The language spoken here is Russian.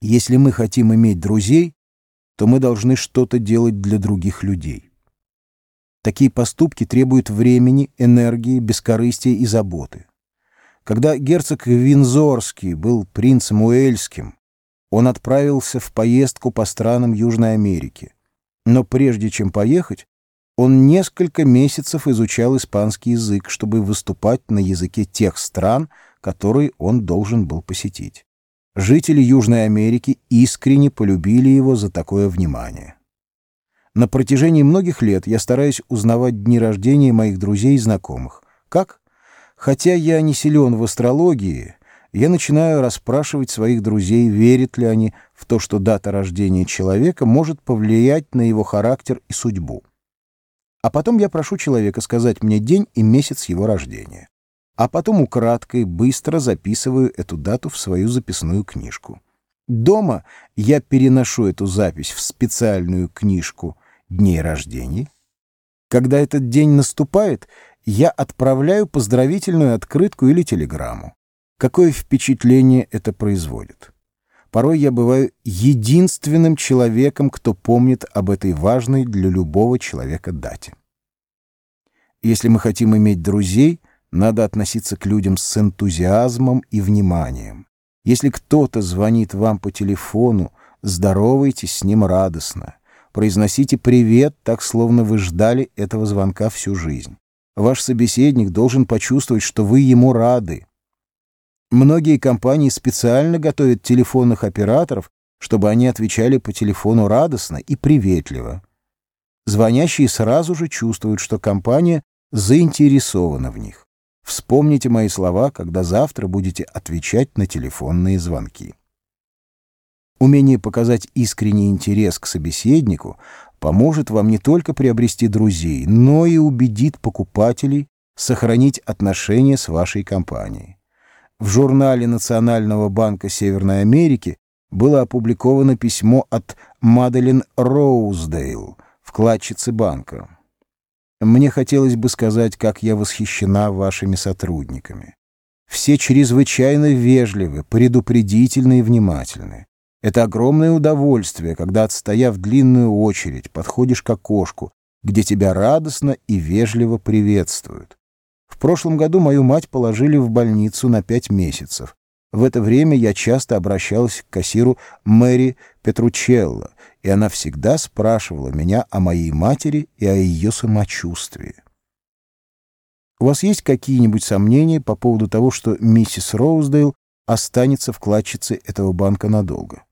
Если мы хотим иметь друзей, то мы должны что-то делать для других людей. Такие поступки требуют времени, энергии, бескорыстия и заботы. Когда герцог Винзорский был принцем Уэльским, он отправился в поездку по странам Южной Америки. Но прежде чем поехать, он несколько месяцев изучал испанский язык, чтобы выступать на языке тех стран, которые он должен был посетить. Жители Южной Америки искренне полюбили его за такое внимание. На протяжении многих лет я стараюсь узнавать дни рождения моих друзей и знакомых. Как? Хотя я не силен в астрологии, я начинаю расспрашивать своих друзей, верят ли они в то, что дата рождения человека может повлиять на его характер и судьбу. А потом я прошу человека сказать мне день и месяц его рождения а потом украдкой быстро записываю эту дату в свою записную книжку. Дома я переношу эту запись в специальную книжку дней рождений. Когда этот день наступает, я отправляю поздравительную открытку или телеграмму. Какое впечатление это производит? Порой я бываю единственным человеком, кто помнит об этой важной для любого человека дате. Если мы хотим иметь друзей — надо относиться к людям с энтузиазмом и вниманием. Если кто-то звонит вам по телефону, здоровайтесь с ним радостно. Произносите «привет», так словно вы ждали этого звонка всю жизнь. Ваш собеседник должен почувствовать, что вы ему рады. Многие компании специально готовят телефонных операторов, чтобы они отвечали по телефону радостно и приветливо. Звонящие сразу же чувствуют, что компания заинтересована в них. Вспомните мои слова, когда завтра будете отвечать на телефонные звонки. Умение показать искренний интерес к собеседнику поможет вам не только приобрести друзей, но и убедит покупателей сохранить отношения с вашей компанией. В журнале Национального банка Северной Америки было опубликовано письмо от Маделин Роуздейл, вкладчицы банка. Мне хотелось бы сказать, как я восхищена вашими сотрудниками. Все чрезвычайно вежливы, предупредительны и внимательны. Это огромное удовольствие, когда, отстояв длинную очередь, подходишь к окошку, где тебя радостно и вежливо приветствуют. В прошлом году мою мать положили в больницу на пять месяцев. В это время я часто обращалась к кассиру Мэри Петручелло, и она всегда спрашивала меня о моей матери и о ее самочувствии. У вас есть какие-нибудь сомнения по поводу того, что миссис Роуздейл останется вкладчицей этого банка надолго?